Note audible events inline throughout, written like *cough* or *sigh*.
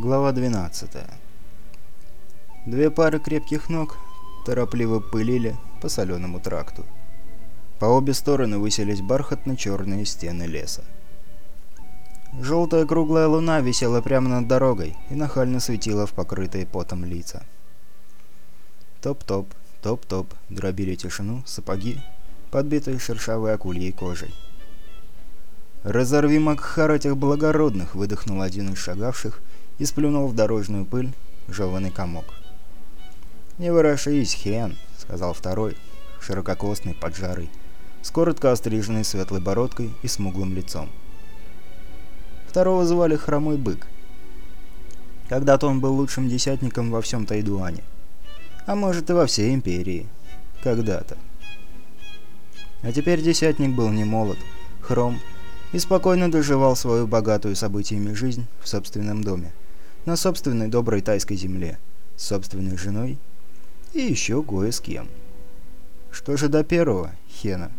Глава 12. Две пары крепких ног торопливо пылили по соленому тракту. По обе стороны высились бархатно-черные стены леса. Желтая круглая луна висела прямо над дорогой и нахально светила в покрытые потом лица. Топ-топ, топ-топ дробили тишину сапоги, подбитые шершавой акульей кожей. «Разорви Макхар этих благородных!» — выдохнул один из шагавших и сплюнул в дорожную пыль жеванный комок. «Не ворошись, Хен», — сказал второй, ширококосный, поджарый, с коротко остриженной светлой бородкой и смуглым лицом. Второго звали Хромой Бык. Когда-то он был лучшим десятником во всем Тайдуане. А может и во всей Империи. Когда-то. А теперь десятник был не молод, хром и спокойно доживал свою богатую событиями жизнь в собственном доме на собственной доброй тайской земле, с собственной женой и еще кое с кем. Что же до первого, Хена,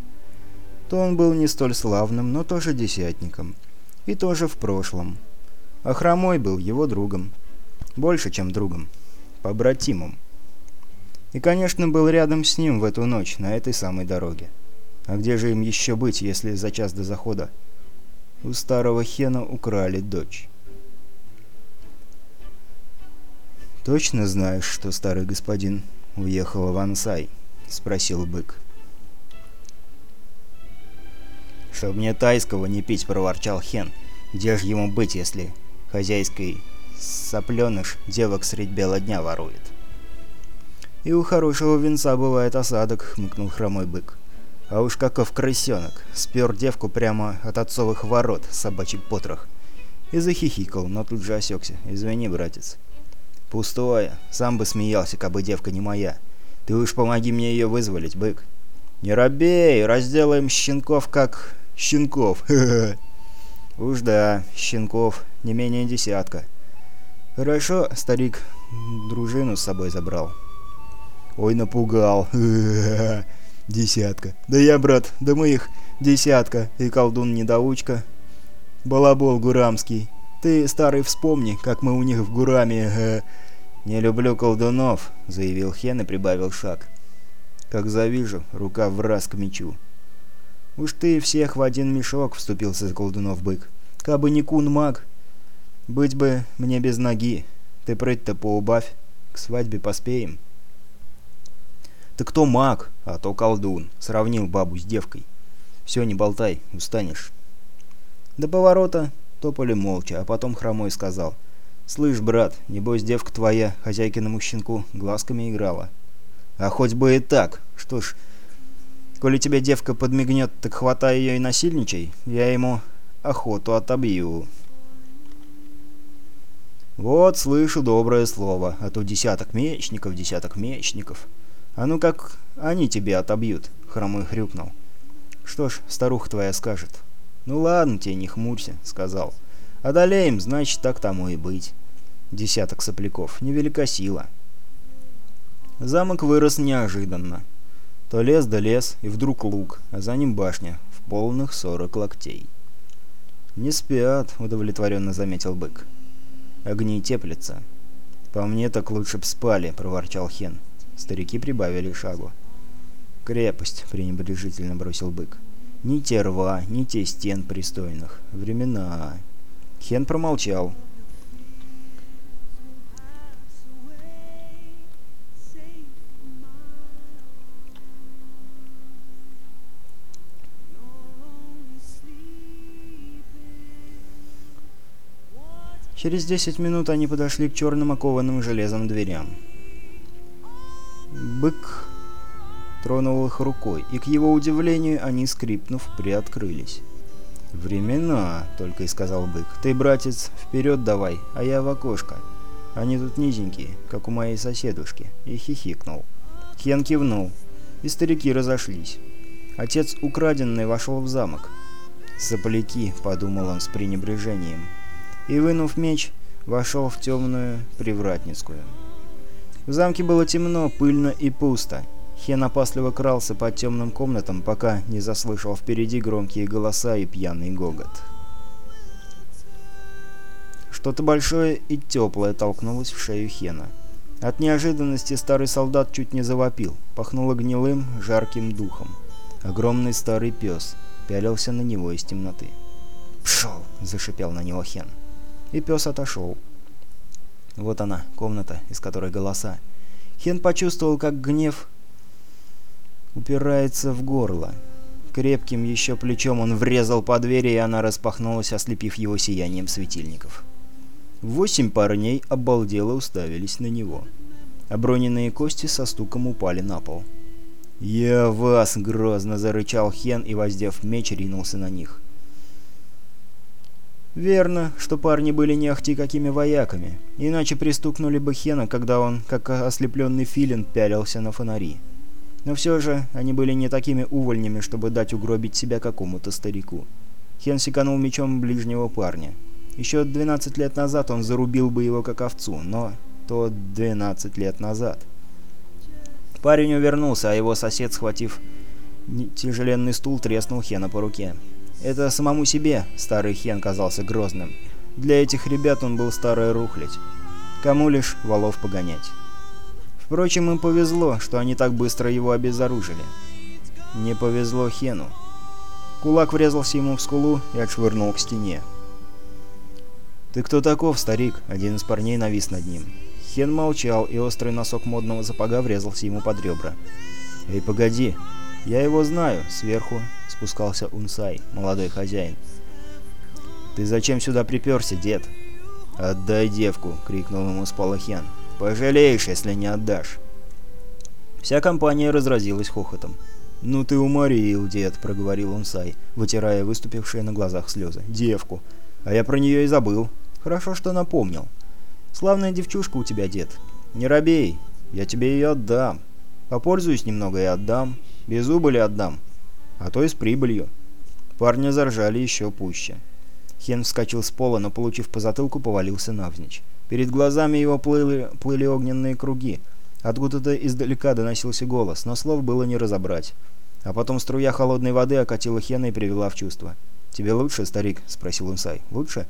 то он был не столь славным, но тоже десятником, и тоже в прошлом. А Хромой был его другом. Больше, чем другом. Побратимом. И, конечно, был рядом с ним в эту ночь, на этой самой дороге. А где же им еще быть, если за час до захода у старого Хена украли дочь? «Точно знаешь, что старый господин уехал в Ансай?» — спросил бык. «Чтоб мне тайского не пить», — проворчал Хен. «Где же ему быть, если хозяйский сопленыш девок средь бела дня ворует?» «И у хорошего венца бывает осадок», — хмыкнул хромой бык. «А уж каков крысенок! Спер девку прямо от отцовых ворот, собачий потрох!» И захихикал, но тут же осекся. «Извини, братец». «Пустое. Сам бы смеялся, кабы девка не моя. Ты уж помоги мне ее вызволить, бык». «Не робей, разделаем щенков как... щенков. *laughs* «Уж да, щенков не менее десятка». «Хорошо, старик дружину с собой забрал». «Ой, напугал. *laughs* Десятка. Да я, брат, да мы их десятка, и колдун-недоучка. Балабол гурамский. Ты, старый, вспомни, как мы у них в Гураме... Э, «Не люблю колдунов», — заявил Хен и прибавил шаг. «Как завижу, рука в раз к мечу». «Уж ты всех в один мешок», — вступился за колдунов бык. «Кабы не кун-маг, быть бы мне без ноги. Ты прыть-то поубавь, к свадьбе поспеем». «Ты кто маг, а то колдун», — сравнил бабу с девкой. «Все, не болтай, устанешь». До поворота Топали молча, а потом Хромой сказал. «Слышь, брат, небось девка твоя, хозяйкиному щенку, глазками играла». «А хоть бы и так. Что ж, коли тебе девка подмигнет, так хватай ее и насильничай, я ему охоту отобью». «Вот, слышу доброе слово, а то десяток мечников, десяток мечников. А ну как они тебе отобьют?» — хромой хрюкнул. «Что ж, старуха твоя скажет». «Ну ладно тебе, не хмурься», — сказал. «Одолеем, значит, так тому и быть». Десяток сопляков. Невелика сила. Замок вырос неожиданно. То лес да лес, и вдруг луг, а за ним башня, в полных сорок локтей. «Не спят», — удовлетворенно заметил бык. «Огни теплятся». «По мне так лучше б спали», — проворчал Хен. Старики прибавили шагу. «Крепость», — пренебрежительно бросил бык. Ни те рва, ни те стен пристойных. Времена. Хен промолчал. Через десять минут они подошли к черным окованным железом дверям. Бык тронул их рукой, и к его удивлению они, скрипнув, приоткрылись. «Времена», — только и сказал бык. «Ты, братец, вперед давай, а я в окошко. Они тут низенькие, как у моей соседушки», — и хихикнул. Хен кивнул, и старики разошлись. Отец украденный вошел в замок. «Сопляки», — подумал он с пренебрежением, и, вынув меч, вошел в темную привратницкую. В замке было темно, пыльно и пусто. Хен опасливо крался по темным комнатам, пока не заслышал впереди громкие голоса и пьяный гогот. Что-то большое и теплое толкнулось в шею Хена. От неожиданности старый солдат чуть не завопил, пахнуло гнилым, жарким духом. Огромный старый пес пялился на него из темноты. «Пшел!» — зашипел на него Хен. И пес отошел. Вот она, комната, из которой голоса. Хен почувствовал, как гнев упирается в горло. Крепким еще плечом он врезал по двери, и она распахнулась, ослепив его сиянием светильников. Восемь парней обалдело уставились на него. Оброненные кости со стуком упали на пол. «Я вас!» — грозно зарычал Хен и, воздев меч, ринулся на них. Верно, что парни были не ахти какими вояками, иначе пристукнули бы Хена, когда он, как ослепленный филин, пялился на фонари. Но все же они были не такими увольнями, чтобы дать угробить себя какому-то старику. Хен секанул мечом ближнего парня. Еще 12 лет назад он зарубил бы его как овцу, но то 12 лет назад. Парень увернулся, а его сосед, схватив тяжеленный стул, треснул Хена по руке. Это самому себе старый Хен казался грозным. Для этих ребят он был старая рухлядь. Кому лишь валов погонять. Впрочем, им повезло, что они так быстро его обезоружили. Не повезло Хену. Кулак врезался ему в скулу и отшвырнул к стене. «Ты кто таков, старик?» — один из парней навис над ним. Хен молчал, и острый носок модного сапога врезался ему под ребра. «Эй, погоди! Я его знаю!» — сверху спускался Унсай, молодой хозяин. «Ты зачем сюда приперся, дед?» «Отдай девку!» — крикнул ему Спалахен. «Пожалеешь, если не отдашь!» Вся компания разразилась хохотом. «Ну ты уморил, дед», — проговорил Унсай, вытирая выступившие на глазах слезы. «Девку. А я про нее и забыл. Хорошо, что напомнил. Славная девчушка у тебя, дед. Не робей, я тебе ее отдам. Попользуюсь немного и отдам. Без убыли отдам. А то и с прибылью». Парни заржали еще пуще. Хен вскочил с пола, но, получив по затылку, повалился навзничь. Перед глазами его плыли, плыли огненные круги. Откуда-то издалека доносился голос, но слов было не разобрать. А потом струя холодной воды окатила Хена и привела в чувство. «Тебе лучше, старик?» — спросил Инсай. «Лучше?»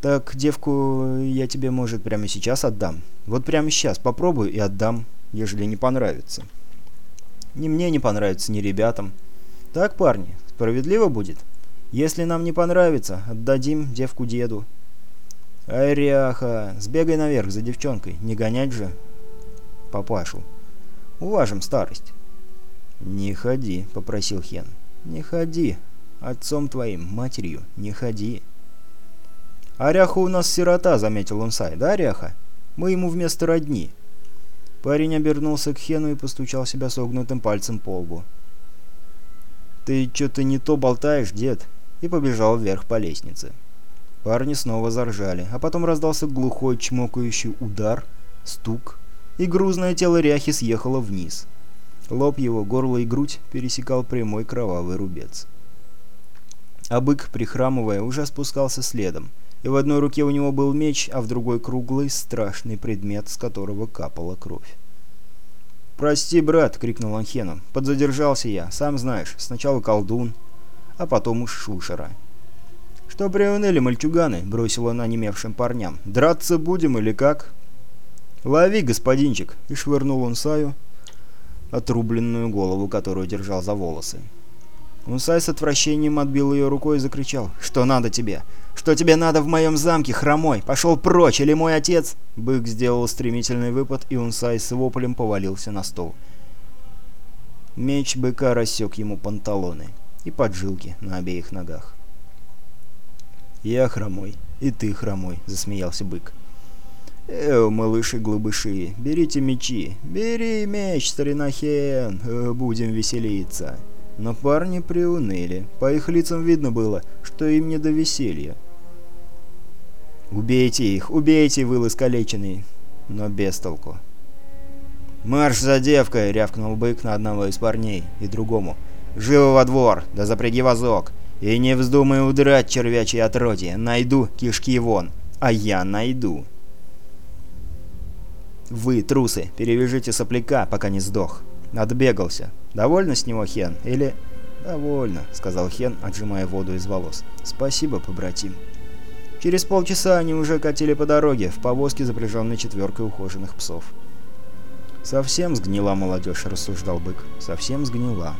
«Так девку я тебе, может, прямо сейчас отдам. Вот прямо сейчас попробую и отдам, ежели не понравится». «Ни мне не понравится, ни ребятам». «Так, парни, справедливо будет? Если нам не понравится, отдадим девку деду». «Аряха! Сбегай наверх за девчонкой, не гонять же папашу. Уважим старость». «Не ходи», — попросил Хен. «Не ходи. Отцом твоим, матерью, не ходи». «Аряха у нас сирота», — заметил Унсай. «Да, Аряха? Мы ему вместо родни». Парень обернулся к Хену и постучал себя согнутым пальцем по лбу. «Ты что-то не то болтаешь, дед?» и побежал вверх по лестнице. Парни снова заржали, а потом раздался глухой чмокающий удар, стук, и грузное тело ряхи съехало вниз. Лоб его, горло и грудь пересекал прямой кровавый рубец. А бык, прихрамывая, уже спускался следом, и в одной руке у него был меч, а в другой круглый, страшный предмет, с которого капала кровь. «Прости, брат!» — крикнул он Хену. «Подзадержался я, сам знаешь, сначала колдун, а потом уж шушера». «Что приуныли мальчуганы?» — бросил он онемевшим парням. «Драться будем или как?» «Лови, господинчик!» — и швырнул он Саю отрубленную голову, которую держал за волосы. Унсай с отвращением отбил ее рукой и закричал. «Что надо тебе? Что тебе надо в моем замке, хромой? Пошел прочь, или мой отец?» Бык сделал стремительный выпад, и Унсай с воплем повалился на стол. Меч быка рассек ему панталоны и поджилки на обеих ногах. «Я хромой, и ты хромой», — засмеялся бык. «Эу, малыши-глубыши, берите мечи, бери меч, старина Хен, э, будем веселиться». Но парни приуныли, по их лицам видно было, что им не до веселья. «Убейте их, убейте!» — выл искалеченный, но без толку. «Марш за девкой!» — рявкнул бык на одного из парней и другому. «Живо во двор, да запряги вазок!» И не вздумай удрать, червячьи отродье. Найду кишки вон. А я найду. Вы, трусы, перевяжите сопляка, пока не сдох. Отбегался. Довольно с него, Хен? Или... «Довольно», — сказал Хен, отжимая воду из волос. «Спасибо, побратим». Через полчаса они уже катили по дороге, в повозке, запряженной четверкой ухоженных псов. «Совсем сгнила молодежь», — рассуждал бык. «Совсем сгнила».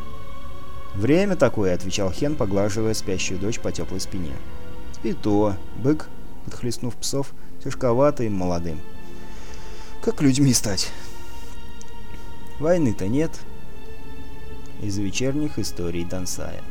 «Время такое», — отвечал Хен, поглаживая спящую дочь по теплой спине. «И то», — бык, подхлестнув псов, тяжковатым молодым. «Как людьми стать?» «Войны-то нет». Из вечерних историй Донсая.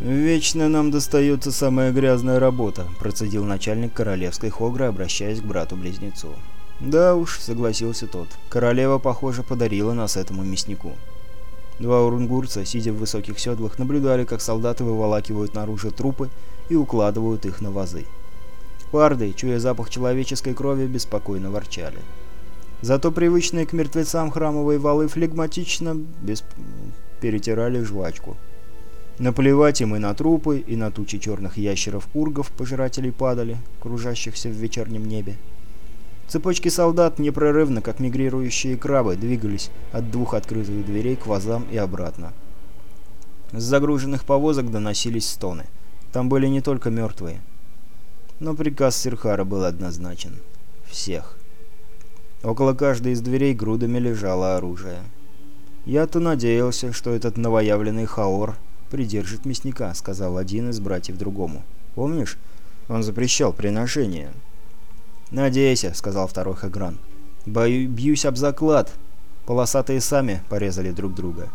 «Вечно нам достается самая грязная работа», — процедил начальник королевской хогры, обращаясь к брату-близнецу. «Да уж», — согласился тот, — «королева, похоже, подарила нас этому мяснику». Два урунгурца, сидя в высоких седлах, наблюдали, как солдаты выволакивают наружу трупы и укладывают их на вазы. Парды, чуя запах человеческой крови, беспокойно ворчали. Зато привычные к мертвецам храмовые валы флегматично без... перетирали жвачку. Наплевать им и на трупы, и на тучи черных ящеров-ургов, пожирателей падали, кружащихся в вечернем небе. Цепочки солдат непрерывно, как мигрирующие крабы, двигались от двух открытых дверей к вазам и обратно. С загруженных повозок доносились стоны. Там были не только мертвые. Но приказ Серхара был однозначен. Всех. Около каждой из дверей грудами лежало оружие. Я-то надеялся, что этот новоявленный Хаор придержит мясника», — сказал один из братьев другому. «Помнишь? Он запрещал приношение». «Надейся», — сказал второй Хагран. «Бою... «Бьюсь об заклад. Полосатые сами порезали друг друга».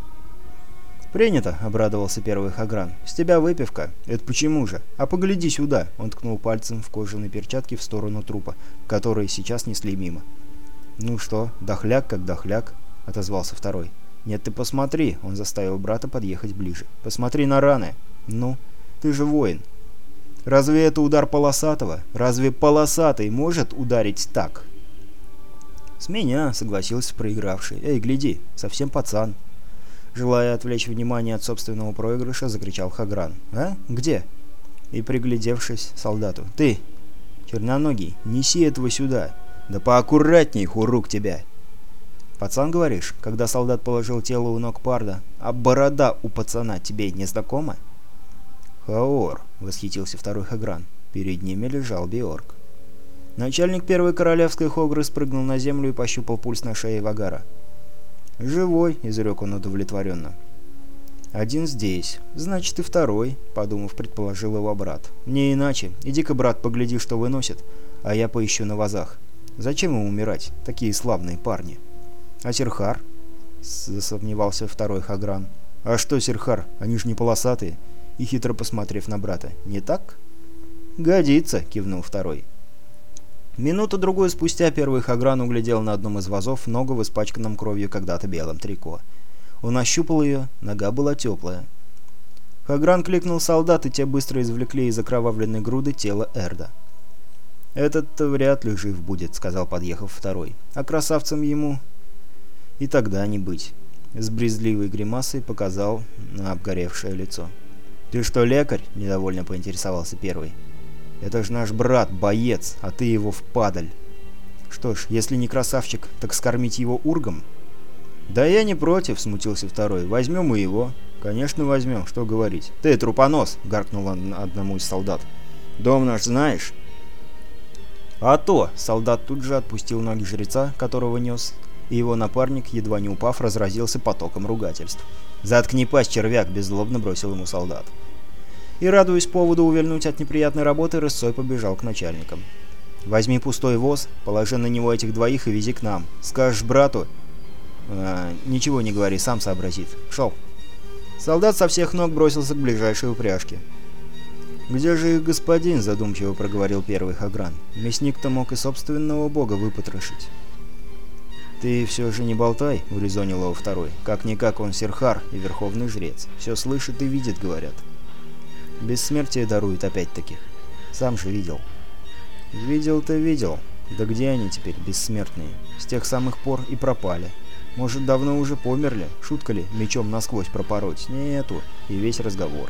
«Принято», — обрадовался первый Хагран. «С тебя выпивка. Это почему же? А погляди сюда!» Он ткнул пальцем в кожаной перчатке в сторону трупа, который сейчас несли мимо. «Ну что, дохляк как дохляк», — отозвался второй. «Нет, ты посмотри!» — он заставил брата подъехать ближе. «Посмотри на раны!» «Ну, ты же воин!» «Разве это удар полосатого? Разве полосатый может ударить так?» «С меня!» — согласился проигравший. «Эй, гляди, совсем пацан!» Желая отвлечь внимание от собственного проигрыша, закричал Хагран. «А? Где?» И, приглядевшись солдату. «Ты, черноногий, неси этого сюда!» «Да поаккуратней, хурук тебя!» «Пацан, говоришь, когда солдат положил тело у ног Парда, а борода у пацана тебе не знакома?» «Хаор», — восхитился второй Хагран. Перед ними лежал Биорг. Начальник первой королевской Хогры спрыгнул на землю и пощупал пульс на шее Вагара. «Живой», — изрек он удовлетворенно. «Один здесь. Значит, и второй», — подумав, предположил его брат. «Не иначе. Иди-ка, брат, погляди, что выносит, а я поищу на вазах. Зачем им умирать, такие славные парни?» «А Серхар?» — засомневался второй Хагран. «А что Серхар? Они же не полосатые!» И хитро посмотрев на брата. «Не так?» «Годится!» — кивнул второй. Минуту-другую спустя первый Хагран углядел на одном из вазов ногу в испачканном кровью когда-то белом трико. Он ощупал ее, нога была теплая. Хагран кликнул солдат, и те быстро извлекли из окровавленной груды тело Эрда. «Этот-то вряд ли жив будет», — сказал подъехав второй. «А красавцем ему и тогда не быть. С брезгливой гримасой показал на обгоревшее лицо. «Ты что, лекарь?» – недовольно поинтересовался первый. «Это ж наш брат, боец, а ты его в падаль. Что ж, если не красавчик, так скормить его ургом?» «Да я не против», — смутился второй. «Возьмем мы его». «Конечно возьмем, что говорить». «Ты, трупонос!» — гаркнул он одному из солдат. «Дом наш знаешь?» «А то!» — солдат тут же отпустил ноги жреца, которого нес, и его напарник, едва не упав, разразился потоком ругательств. «Заткни пасть, червяк!» — беззлобно бросил ему солдат. И, радуясь поводу увильнуть от неприятной работы, рысцой побежал к начальникам. «Возьми пустой воз, положи на него этих двоих и вези к нам. Скажешь брату...» а, «Ничего не говори, сам сообразит. Шел!» Солдат со всех ног бросился к ближайшей упряжке. «Где же их господин?» — задумчиво проговорил первый Хагран. «Мясник-то мог и собственного бога выпотрошить». «Ты все же не болтай», — урезонил его второй. «Как-никак он серхар и верховный жрец. Все слышит и видит, говорят». «Бессмертие дарует опять-таки. Сам же видел». «Видел-то видел. Да где они теперь, бессмертные? С тех самых пор и пропали. Может, давно уже померли? Шутка ли, мечом насквозь пропороть? Нету. И весь разговор».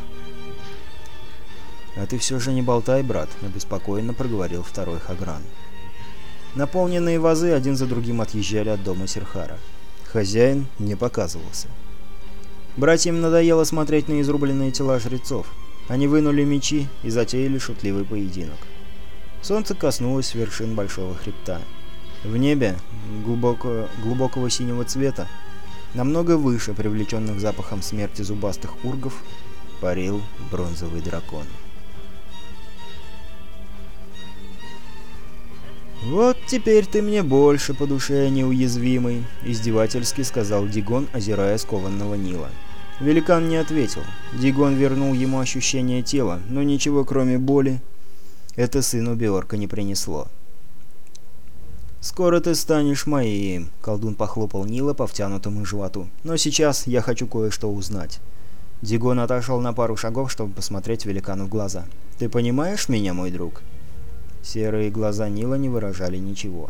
«А ты все же не болтай, брат», — обеспокоенно проговорил второй Хагран. Наполненные вазы один за другим отъезжали от дома Серхара. Хозяин не показывался. Братьям надоело смотреть на изрубленные тела жрецов. Они вынули мечи и затеяли шутливый поединок. Солнце коснулось вершин большого хребта. В небе, глубоко, глубокого синего цвета, намного выше привлеченных запахом смерти зубастых ургов, парил бронзовый дракон. «Вот теперь ты мне больше по душе неуязвимый», — издевательски сказал Дигон, озирая скованного Нила. Великан не ответил. Дигон вернул ему ощущение тела, но ничего кроме боли это сыну Биорка не принесло. «Скоро ты станешь моим», — колдун похлопал Нила по втянутому животу. «Но сейчас я хочу кое-что узнать». Дигон отошел на пару шагов, чтобы посмотреть великану в глаза. «Ты понимаешь меня, мой друг?» Серые глаза Нила не выражали ничего.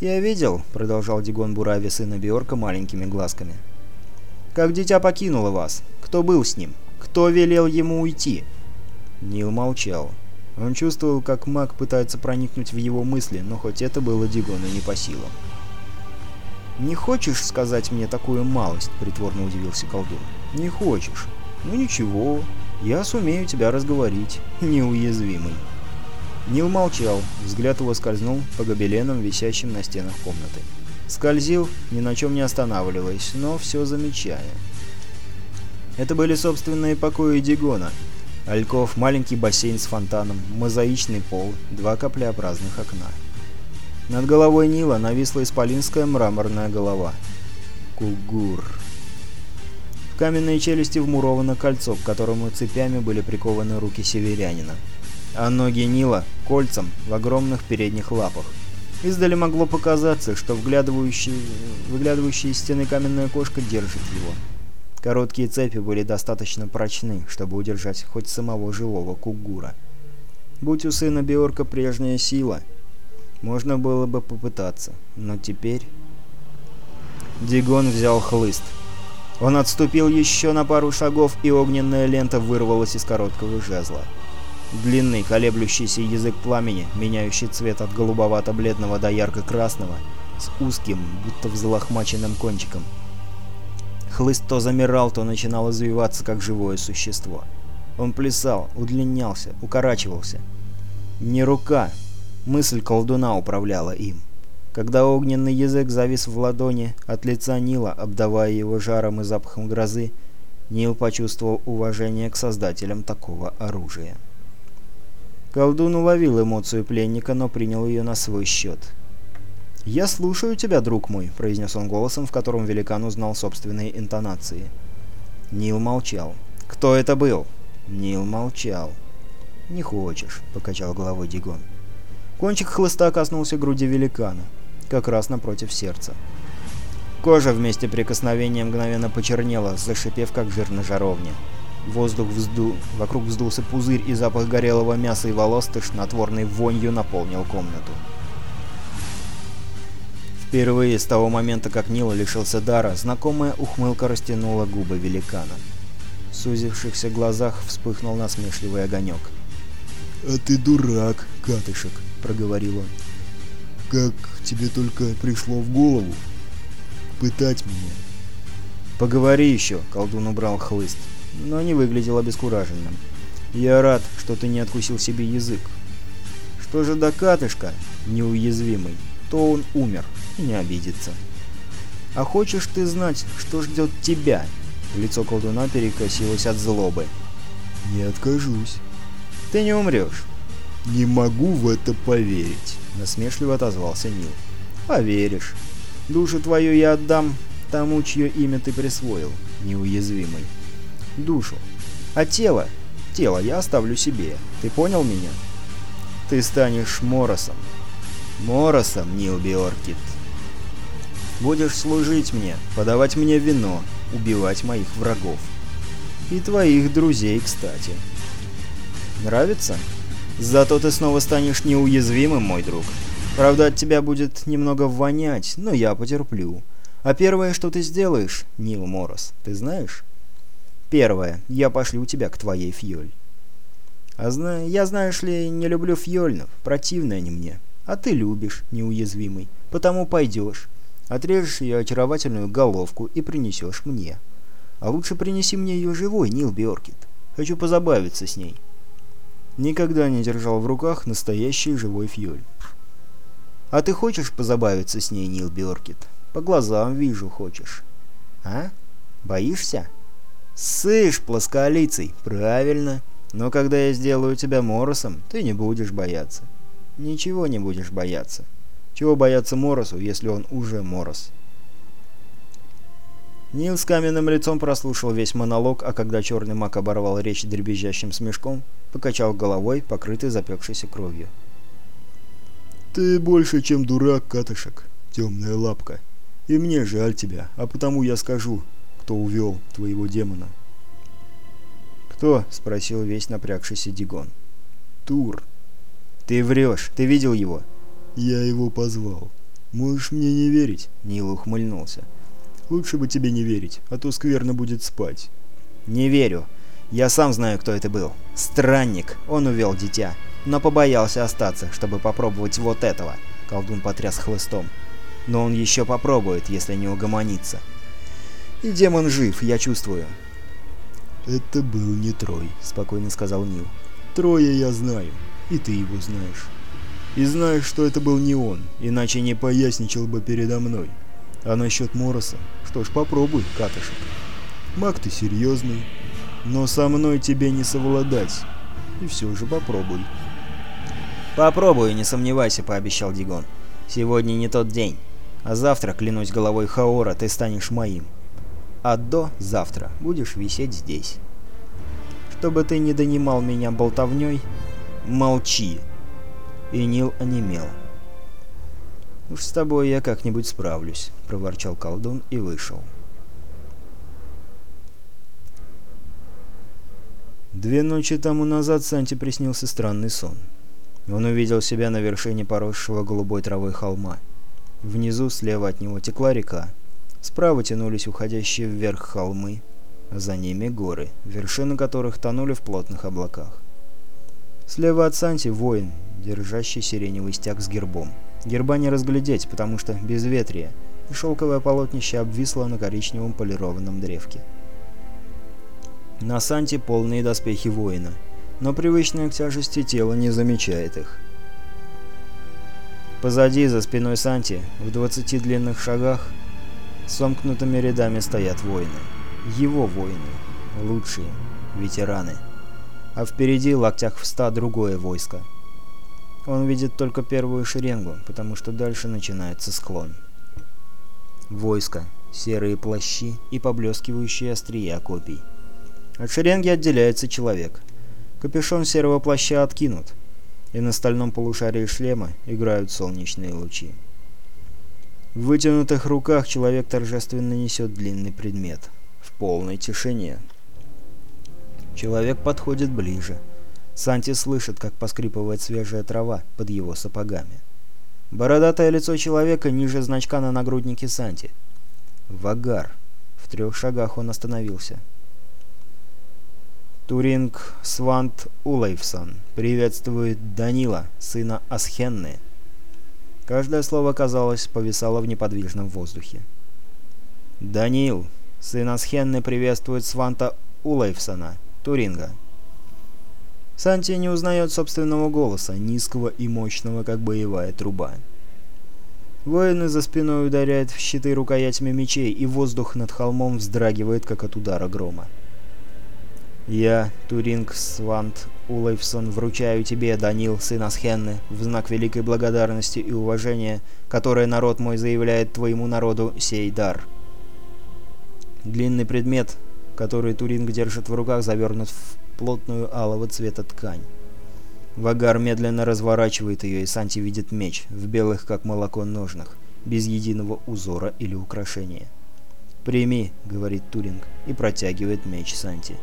«Я видел», — продолжал Дигон Бурави сына Биорка маленькими глазками. «Как дитя покинуло вас? Кто был с ним? Кто велел ему уйти?» Нил молчал. Он чувствовал, как маг пытается проникнуть в его мысли, но хоть это было Дигону не по силам. «Не хочешь сказать мне такую малость?» — притворно удивился колдун. «Не хочешь? Ну ничего, я сумею тебя разговорить, неуязвимый». Нил молчал, взгляд его скользнул по гобеленам, висящим на стенах комнаты. Скользил, ни на чем не останавливаясь, но все замечая. Это были собственные покои Дигона, Альков, маленький бассейн с фонтаном, мозаичный пол, два каплеобразных окна. Над головой Нила нависла исполинская мраморная голова. Кугур. В каменные челюсти вмуровано кольцо, к которому цепями были прикованы руки северянина. А ноги Нила — кольцом в огромных передних лапах. Издали могло показаться, что выглядывающая из стены каменная кошка держит его. Короткие цепи были достаточно прочны, чтобы удержать хоть самого живого кугура. Будь у сына Биорка прежняя сила, можно было бы попытаться, но теперь... Дигон взял хлыст. Он отступил еще на пару шагов, и огненная лента вырвалась из короткого жезла. Длинный, колеблющийся язык пламени, меняющий цвет от голубовато-бледного до ярко-красного, с узким, будто взлохмаченным кончиком, Хлыст то замирал, то начинал извиваться, как живое существо. Он плясал, удлинялся, укорачивался. Не рука, мысль колдуна управляла им. Когда огненный язык завис в ладони от лица Нила, обдавая его жаром и запахом грозы, Нил почувствовал уважение к создателям такого оружия. Колдун уловил эмоцию пленника, но принял ее на свой счет. «Я слушаю тебя, друг мой», — произнес он голосом, в котором великан узнал собственные интонации. Нил молчал. «Кто это был?» Нил молчал. «Не хочешь», — покачал головой Дигон. Кончик хлыста коснулся груди великана, как раз напротив сердца. Кожа вместе прикосновения мгновенно почернела, зашипев как жир на жаровне. Воздух взду... Вокруг вздулся пузырь, и запах горелого мяса и волос тошнотворной вонью наполнил комнату. Впервые с того момента, как Нила лишился дара, знакомая ухмылка растянула губы великана. В сузившихся глазах вспыхнул насмешливый огонек. «А ты дурак, Катышек», — проговорил он. «Как тебе только пришло в голову пытать меня?» «Поговори еще», — колдун убрал хлыст, но не выглядел обескураженным. «Я рад, что ты не откусил себе язык. Что же до Катышка, неуязвимый, то он умер» и не обидится. «А хочешь ты знать, что ждет тебя?» Лицо колдуна перекосилось от злобы. «Не откажусь». «Ты не умрешь». «Не могу в это поверить», — насмешливо отозвался Нил. «Поверишь. Душу твою я отдам тому, чье имя ты присвоил, неуязвимый. Душу. А тело? Тело я оставлю себе. Ты понял меня? Ты станешь Моросом. Моросом, Нил Биоркит. Будешь служить мне, подавать мне вино, убивать моих врагов. И твоих друзей, кстати. Нравится? Зато ты снова станешь неуязвимым, мой друг. Правда, от тебя будет немного вонять, но я потерплю. А первое, что ты сделаешь, Нил Морос, ты знаешь? Первое, я пошлю тебя к твоей Фьоль. А я, знаешь ли, не люблю Фьольнов, противны они мне. А ты любишь, неуязвимый, потому пойдешь. Отрежешь ее очаровательную головку и принесешь мне. А лучше принеси мне ее живой, Нил Бьоркит. Хочу позабавиться с ней. Никогда не держал в руках настоящий живой фьюль. А ты хочешь позабавиться с ней, Нил Бёркет? По глазам вижу, хочешь. А? Боишься? Сышь, плосколицей, правильно. Но когда я сделаю тебя Моросом, ты не будешь бояться. Ничего не будешь бояться. Чего бояться Моросу, если он уже Морос? Нил с каменным лицом прослушал весь монолог, а когда черный маг оборвал речь дребезжащим смешком, покачал головой, покрытый запекшейся кровью. «Ты больше, чем дурак, катышек, темная лапка. И мне жаль тебя, а потому я скажу, кто увел твоего демона». «Кто?» — спросил весь напрягшийся Дигон. «Тур». «Ты врешь. Ты видел его?» «Я его позвал. Можешь мне не верить?» Нил ухмыльнулся. «Лучше бы тебе не верить, а то скверно будет спать». «Не верю. Я сам знаю, кто это был. Странник. Он увел дитя. Но побоялся остаться, чтобы попробовать вот этого». Колдун потряс хлыстом. «Но он еще попробует, если не угомонится. И демон жив, я чувствую». «Это был не Трой», — спокойно сказал Нил. «Троя я знаю, и ты его знаешь. И знаешь, что это был не он, иначе не поясничал бы передо мной. А насчет Мороса, что ж, попробуй, катышек. Маг ты серьезный, но со мной тебе не совладать. И все же попробуй». «Попробую, не сомневайся», — пообещал Дигон. «Сегодня не тот день. А завтра, клянусь головой Хаора, ты станешь моим. А до завтра будешь висеть здесь. Чтобы ты не донимал меня болтовней, молчи». И Нил онемел. «Уж с тобой я как-нибудь справлюсь», — проворчал колдун и вышел. Две ночи тому назад Санте приснился странный сон. Он увидел себя на вершине поросшего голубой травой холма. Внизу, слева от него, текла река. Справа тянулись уходящие вверх холмы, за ними горы, вершины которых тонули в плотных облаках. Слева от Санти воин, держащий сиреневый стяг с гербом. Герба не разглядеть, потому что безветрие, и шелковое полотнище обвисло на коричневом полированном древке. На Санте полные доспехи воина, но привычное к тяжести тело не замечает их. Позади, за спиной Санти, в двадцати длинных шагах, сомкнутыми рядами стоят воины. Его воины. Лучшие. Ветераны. А впереди, локтях в ста, другое войско. Он видит только первую шеренгу, потому что дальше начинается склон. Войско. Серые плащи и поблескивающие острия копий. От шеренги отделяется человек. Капюшон серого плаща откинут, и на стальном полушарии шлема играют солнечные лучи. В вытянутых руках человек торжественно несет длинный предмет. В полной тишине. Человек подходит ближе. Санти слышит, как поскрипывает свежая трава под его сапогами. Бородатое лицо человека ниже значка на нагруднике Санти. Вагар. В трех шагах он остановился. Туринг Свант Улайфсон приветствует Данила, сына Асхенны. Каждое слово, казалось, повисало в неподвижном воздухе. «Данил, сын Асхенны приветствует Сванта Улайфсона, Туринга». Санти не узнает собственного голоса, низкого и мощного, как боевая труба. Воины за спиной ударяют в щиты рукоятями мечей, и воздух над холмом вздрагивает, как от удара грома. «Я, Туринг Свант Улайфсон, вручаю тебе, Данил, сын Асхенны, в знак великой благодарности и уважения, которое народ мой заявляет твоему народу, сей дар». Длинный предмет, который Туринг держит в руках, завернут в плотную алого цвета ткань. Вагар медленно разворачивает ее, и Санти видит меч, в белых, как молоко, ножнах, без единого узора или украшения. «Прими», — говорит Туринг, и протягивает меч Санти.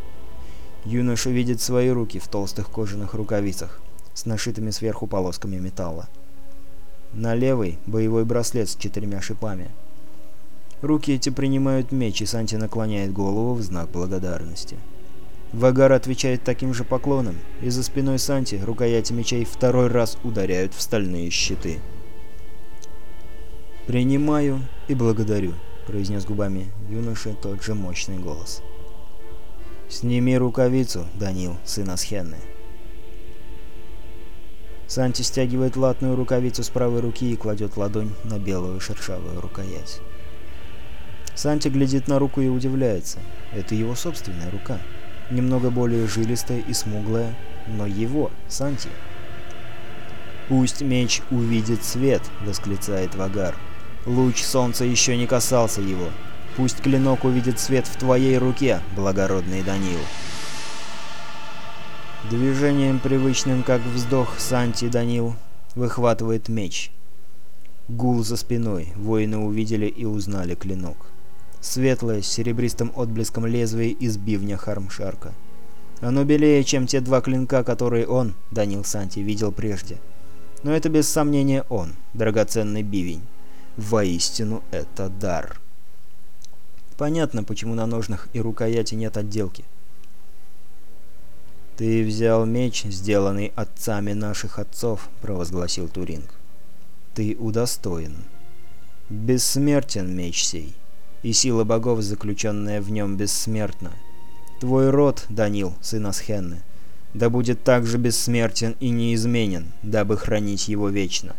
Юноша видит свои руки в толстых кожаных рукавицах с нашитыми сверху полосками металла. На левой боевой браслет с четырьмя шипами. Руки эти принимают меч, и Санти наклоняет голову в знак благодарности. Вагар отвечает таким же поклоном, и за спиной Санти рукояти мечей второй раз ударяют в стальные щиты. «Принимаю и благодарю», — произнес губами юноши тот же мощный голос. «Сними рукавицу, Данил, сын Асхенны». Санти стягивает латную рукавицу с правой руки и кладет ладонь на белую шершавую рукоять. Санти глядит на руку и удивляется. Это его собственная рука. Немного более жилистая и смуглая, но его, Санти. «Пусть меч увидит свет!» — восклицает Вагар. «Луч солнца еще не касался его. Пусть клинок увидит свет в твоей руке, благородный Данил!» Движением, привычным как вздох, Санти Данил выхватывает меч. Гул за спиной. Воины увидели и узнали клинок. Светлое, с серебристым отблеском лезвия из бивня Хармшарка. Оно белее, чем те два клинка, которые он, Данил Санти, видел прежде. Но это без сомнения он, драгоценный бивень. Воистину это дар. Понятно, почему на ножнах и рукояти нет отделки. «Ты взял меч, сделанный отцами наших отцов», — провозгласил Туринг. «Ты удостоен. Бессмертен меч сей, и сила богов, заключенная в нем, бессмертна. Твой род, Данил, сын Асхенны, да будет также бессмертен и неизменен, дабы хранить его вечно.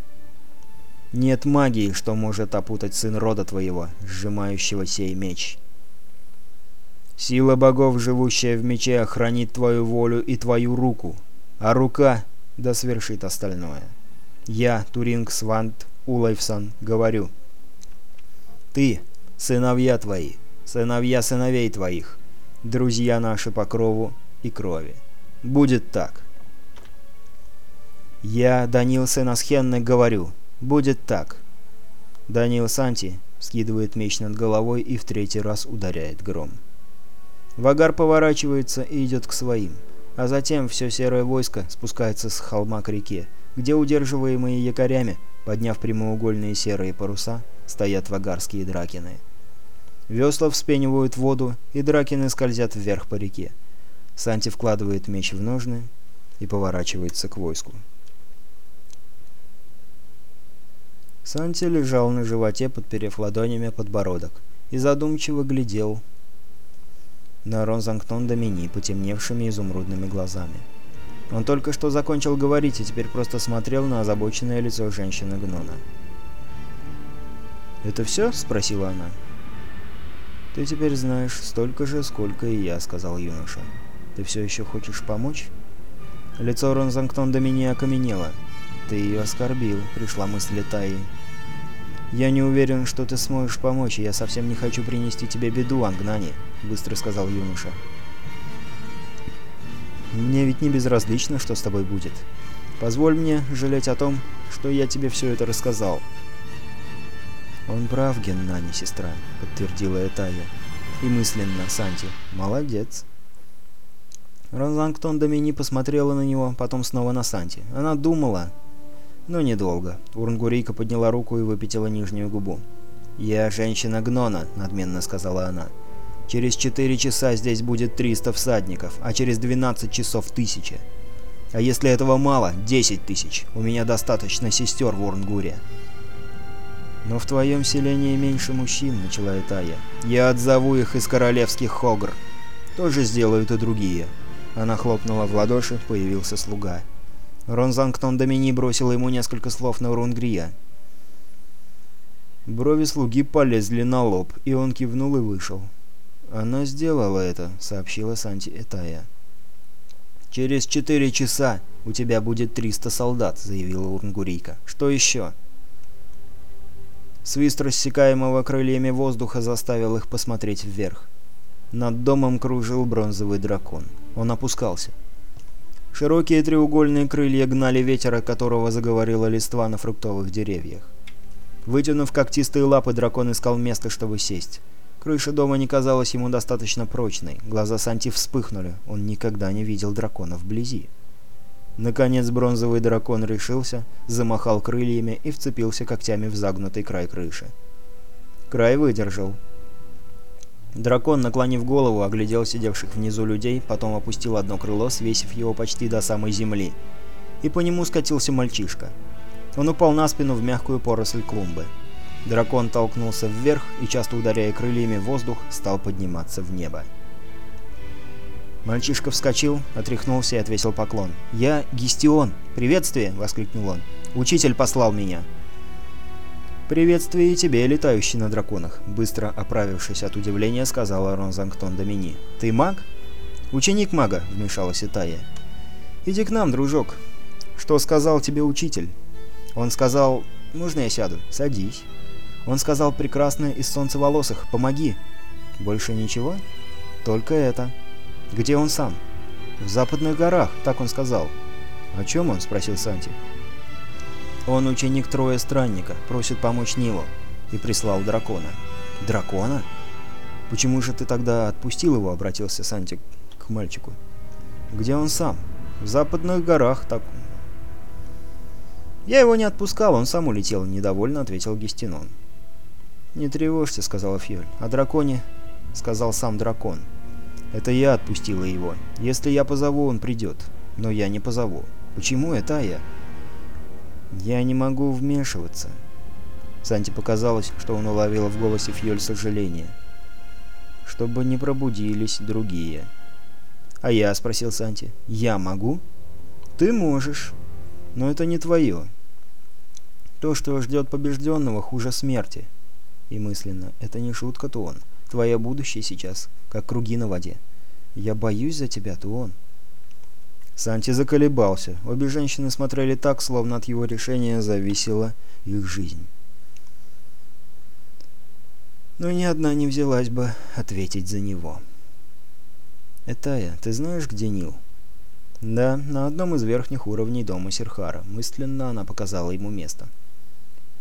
Нет магии, что может опутать сын рода твоего, сжимающего сей меч». Сила богов, живущая в мече, охранит твою волю и твою руку, а рука да свершит остальное. Я, Туринг Свант Улайфсон, говорю. Ты, сыновья твои, сыновья сыновей твоих, друзья наши по крову и крови. Будет так. Я, Данил сын Асхенны, говорю. Будет так. Данил Санти скидывает меч над головой и в третий раз ударяет гром. Вагар поворачивается и идет к своим, а затем все серое войско спускается с холма к реке, где удерживаемые якорями, подняв прямоугольные серые паруса, стоят вагарские дракины. Весла вспенивают воду, и дракины скользят вверх по реке. Санти вкладывает меч в ножны и поворачивается к войску. Санти лежал на животе, подперев ладонями подбородок, и задумчиво глядел на Ронзангтон Домини потемневшими изумрудными глазами. Он только что закончил говорить и теперь просто смотрел на озабоченное лицо женщины Гнона. «Это все?» — спросила она. «Ты теперь знаешь столько же, сколько и я», — сказал юноша. «Ты все еще хочешь помочь?» Лицо Ронзангтон Домини окаменело. «Ты ее оскорбил», — пришла мысль Таи. «Я не уверен, что ты сможешь помочь, и я совсем не хочу принести тебе беду, Ангнани», — быстро сказал юноша. «Мне ведь не безразлично, что с тобой будет. Позволь мне жалеть о том, что я тебе все это рассказал». «Он прав, Геннани, сестра», — подтвердила Этая. И мысленно Санти. «Молодец». Ронлангтон Домини посмотрела на него, потом снова на Санти. Она думала, но недолго. Урнгурийка подняла руку и выпятила нижнюю губу. «Я женщина Гнона», — надменно сказала она. «Через четыре часа здесь будет 300 всадников, а через 12 часов тысяча. А если этого мало, 10 тысяч. У меня достаточно сестер в Урнгуре». «Но в твоем селении меньше мужчин», — начала Этая. «Я отзову их из королевских хогр. Тоже сделают и другие». Она хлопнула в ладоши, появился слуга. Ронзангтон Домини бросил ему несколько слов на Урунгрия. Брови слуги полезли на лоб, и он кивнул и вышел. «Она сделала это», — сообщила Санти Этая. «Через четыре часа у тебя будет триста солдат», — заявила Урнгурийка. «Что еще?» Свист рассекаемого крыльями воздуха заставил их посмотреть вверх. Над домом кружил бронзовый дракон. Он опускался. Широкие треугольные крылья гнали ветер, от которого заговорила листва на фруктовых деревьях. Вытянув когтистые лапы, дракон искал место, чтобы сесть. Крыша дома не казалась ему достаточно прочной. Глаза Санти вспыхнули. Он никогда не видел дракона вблизи. Наконец бронзовый дракон решился, замахал крыльями и вцепился когтями в загнутый край крыши. Край выдержал. Дракон, наклонив голову, оглядел сидевших внизу людей, потом опустил одно крыло, свесив его почти до самой земли. И по нему скатился мальчишка. Он упал на спину в мягкую поросль клумбы. Дракон толкнулся вверх и, часто ударяя крыльями в воздух, стал подниматься в небо. Мальчишка вскочил, отряхнулся и отвесил поклон. «Я Гистион! Приветствие!» — воскликнул он. «Учитель послал меня!» «Приветствие и тебе, летающий на драконах», — быстро оправившись от удивления, сказала Ронзангтон Домини. «Ты маг?» «Ученик мага», — вмешалась Итая. «Иди к нам, дружок». «Что сказал тебе учитель?» «Он сказал...» «Можно я сяду?» «Садись». «Он сказал прекрасное из солнцеволосых. Помоги». «Больше ничего?» «Только это». «Где он сам?» «В западных горах», — так он сказал. «О чем он?» — спросил Санти. «Он ученик Троя Странника, просит помочь Нилу, и прислал дракона». «Дракона?» «Почему же ты тогда отпустил его?» — обратился Санти к мальчику. «Где он сам?» «В западных горах, так...» «Я его не отпускал, он сам улетел», — недовольно ответил Гестинон. «Не тревожься», — сказала Фьоль. «О драконе...» — сказал сам дракон. Это я отпустила его. Если я позову, он придет. Но я не позову. Почему это я? Я не могу вмешиваться. Санте показалось, что он уловил в голосе Фьоль сожаление. Чтобы не пробудились другие. «А я?» — спросил Санти. «Я могу?» «Ты можешь. Но это не твое. То, что ждет побежденного, хуже смерти». И мысленно. «Это не шутка, Туон. Твое будущее сейчас, как круги на воде. Я боюсь за тебя, Туон». Санти заколебался. Обе женщины смотрели так, словно от его решения зависела их жизнь. Но ни одна не взялась бы ответить за него. «Этая, ты знаешь, где Нил?» «Да, на одном из верхних уровней дома Серхара. Мысленно она показала ему место».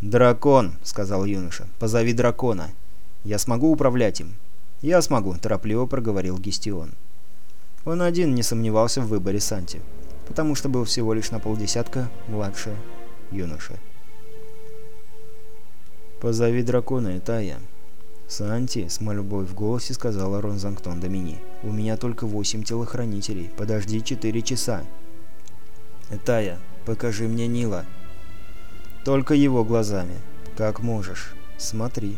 «Дракон!» — сказал юноша. «Позови дракона. Я смогу управлять им?» «Я смогу», — торопливо проговорил Гестион. Он один не сомневался в выборе Санти, потому что был всего лишь на полдесятка младше юноши. «Позови дракона, это я». «Санти», — с мольбой в голосе сказала Ронзангтон Домини, — «у меня только восемь телохранителей. Подожди четыре часа». «Этая, покажи мне Нила». «Только его глазами. Как можешь. Смотри».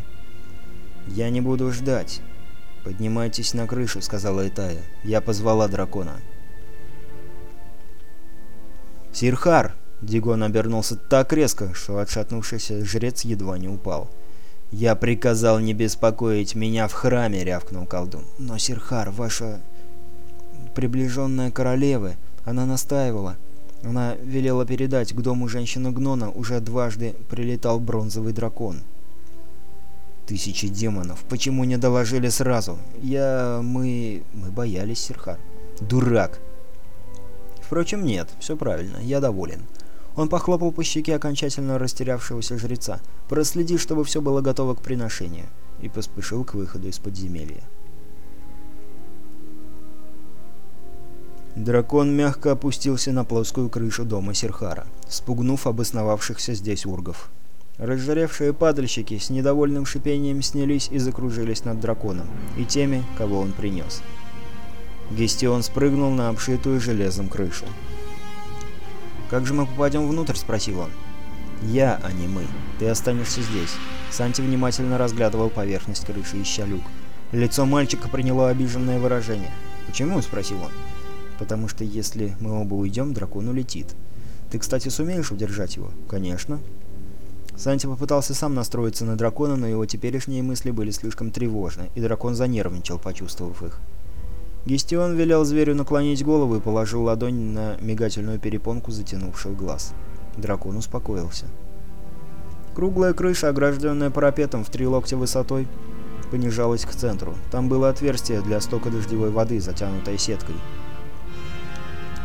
«Я не буду ждать. «Поднимайтесь на крышу», — сказала Этая. «Я позвала дракона». «Сирхар!» — Дигон обернулся так резко, что отшатнувшийся жрец едва не упал. «Я приказал не беспокоить меня в храме», — рявкнул колдун. «Но, Сирхар, ваша приближенная королевы, она настаивала. Она велела передать к дому женщины Гнона уже дважды прилетал бронзовый дракон». Тысячи демонов. Почему не доложили сразу? Я... мы... мы боялись, Серхар. Дурак. Впрочем, нет. Все правильно. Я доволен. Он похлопал по щеке окончательно растерявшегося жреца. Проследи, чтобы все было готово к приношению. И поспешил к выходу из подземелья. Дракон мягко опустился на плоскую крышу дома Серхара, спугнув обосновавшихся здесь ургов. Разжаревшие падальщики с недовольным шипением снялись и закружились над драконом и теми, кого он принес. Гестион спрыгнул на обшитую железом крышу. «Как же мы попадем внутрь?» — спросил он. «Я, а не мы. Ты останешься здесь». Санти внимательно разглядывал поверхность крыши, ища люк. Лицо мальчика приняло обиженное выражение. «Почему?» — спросил он. «Потому что если мы оба уйдем, дракон улетит. Ты, кстати, сумеешь удержать его?» «Конечно». Санти попытался сам настроиться на дракона, но его теперешние мысли были слишком тревожны, и дракон занервничал, почувствовав их. Гестион велел зверю наклонить голову и положил ладонь на мигательную перепонку, затянувшую глаз. Дракон успокоился. Круглая крыша, огражденная парапетом в три локтя высотой, понижалась к центру. Там было отверстие для стока дождевой воды, затянутое сеткой.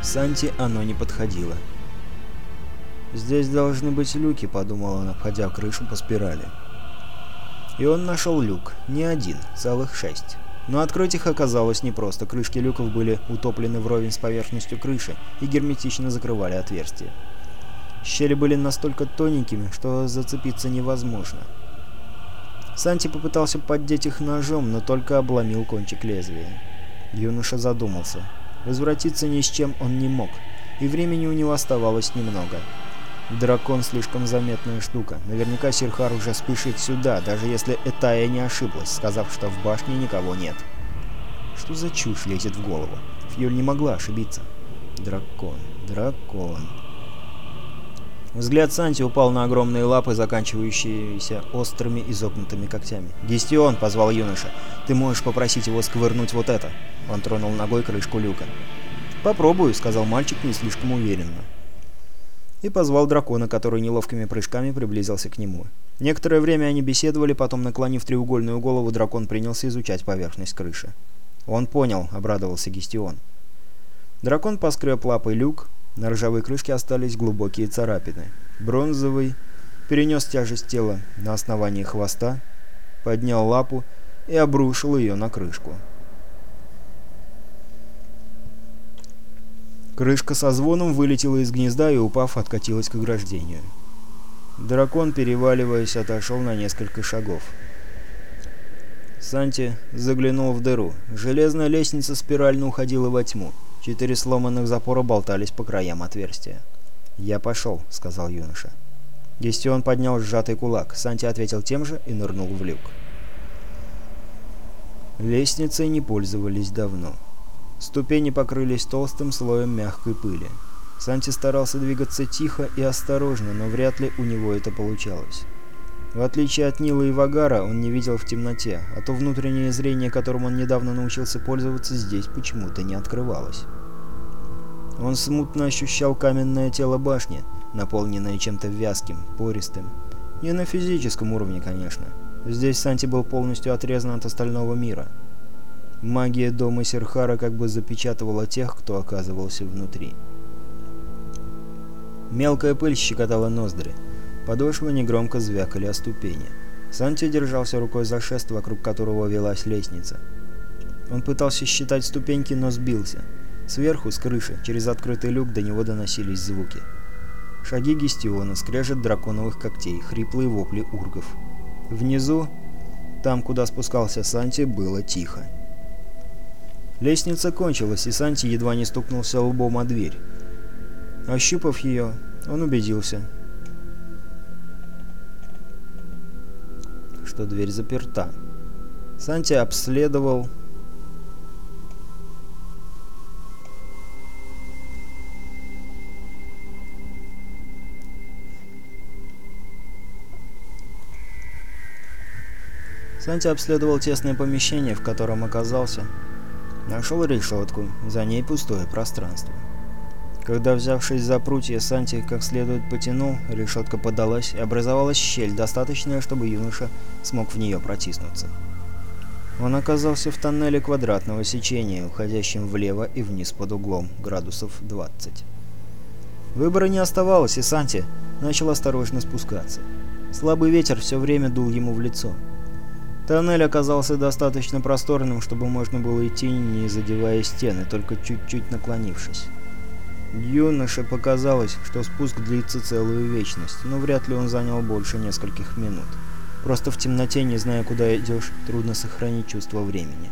Санти оно не подходило. «Здесь должны быть люки», — подумал он, обходя крышу по спирали. И он нашел люк. Не один, целых шесть. Но открыть их оказалось непросто. Крышки люков были утоплены вровень с поверхностью крыши и герметично закрывали отверстия. Щели были настолько тоненькими, что зацепиться невозможно. Санти попытался поддеть их ножом, но только обломил кончик лезвия. Юноша задумался. Возвратиться ни с чем он не мог, и времени у него оставалось немного. Дракон слишком заметная штука. Наверняка Сирхар уже спешит сюда, даже если Этая не ошиблась, сказав, что в башне никого нет. Что за чушь лезет в голову? Фьюль не могла ошибиться. Дракон, дракон. Взгляд Санти упал на огромные лапы, заканчивающиеся острыми изогнутыми когтями. «Гестион!» — позвал юноша. «Ты можешь попросить его сквырнуть вот это!» Он тронул ногой крышку люка. «Попробую», — сказал мальчик не слишком уверенно. И позвал дракона, который неловкими прыжками приблизился к нему. Некоторое время они беседовали, потом, наклонив треугольную голову, дракон принялся изучать поверхность крыши. «Он понял», — обрадовался Гестион. Дракон поскреб лапой люк, на ржавой крышке остались глубокие царапины. Бронзовый перенес тяжесть тела на основании хвоста, поднял лапу и обрушил ее на крышку. Крышка со звоном вылетела из гнезда и, упав, откатилась к ограждению. Дракон, переваливаясь, отошел на несколько шагов. Санти заглянул в дыру. Железная лестница спирально уходила во тьму. Четыре сломанных запора болтались по краям отверстия. «Я пошел», — сказал юноша. Гестион поднял сжатый кулак. Санти ответил тем же и нырнул в люк. Лестницей не пользовались давно. Ступени покрылись толстым слоем мягкой пыли. Санти старался двигаться тихо и осторожно, но вряд ли у него это получалось. В отличие от Нила и Вагара, он не видел в темноте, а то внутреннее зрение, которым он недавно научился пользоваться, здесь почему-то не открывалось. Он смутно ощущал каменное тело башни, наполненное чем-то вязким, пористым. Не на физическом уровне, конечно. Здесь Санти был полностью отрезан от остального мира. Магия дома Серхара как бы запечатывала тех, кто оказывался внутри. Мелкая пыль щекотала ноздри. Подошвы негромко звякали о ступени. Санти держался рукой за шест, вокруг которого велась лестница. Он пытался считать ступеньки, но сбился. Сверху, с крыши, через открытый люк до него доносились звуки. Шаги Гестиона, скрежет драконовых когтей, хриплые вопли ургов. Внизу, там, куда спускался Санти, было тихо. Лестница кончилась, и Санти едва не стукнулся лбом о дверь. Ощупав ее, он убедился, что дверь заперта. Санти обследовал Санти обследовал тесное помещение, в котором оказался. Нашел решетку, за ней пустое пространство. Когда, взявшись за прутья, Санти как следует потянул, решетка подалась, и образовалась щель, достаточная, чтобы юноша смог в нее протиснуться. Он оказался в тоннеле квадратного сечения, уходящем влево и вниз под углом, градусов 20. Выбора не оставалось, и Санти начал осторожно спускаться. Слабый ветер все время дул ему в лицо. Тоннель оказался достаточно просторным, чтобы можно было идти, не задевая стены, только чуть-чуть наклонившись. Юноше показалось, что спуск длится целую вечность, но вряд ли он занял больше нескольких минут. Просто в темноте, не зная, куда идешь, трудно сохранить чувство времени.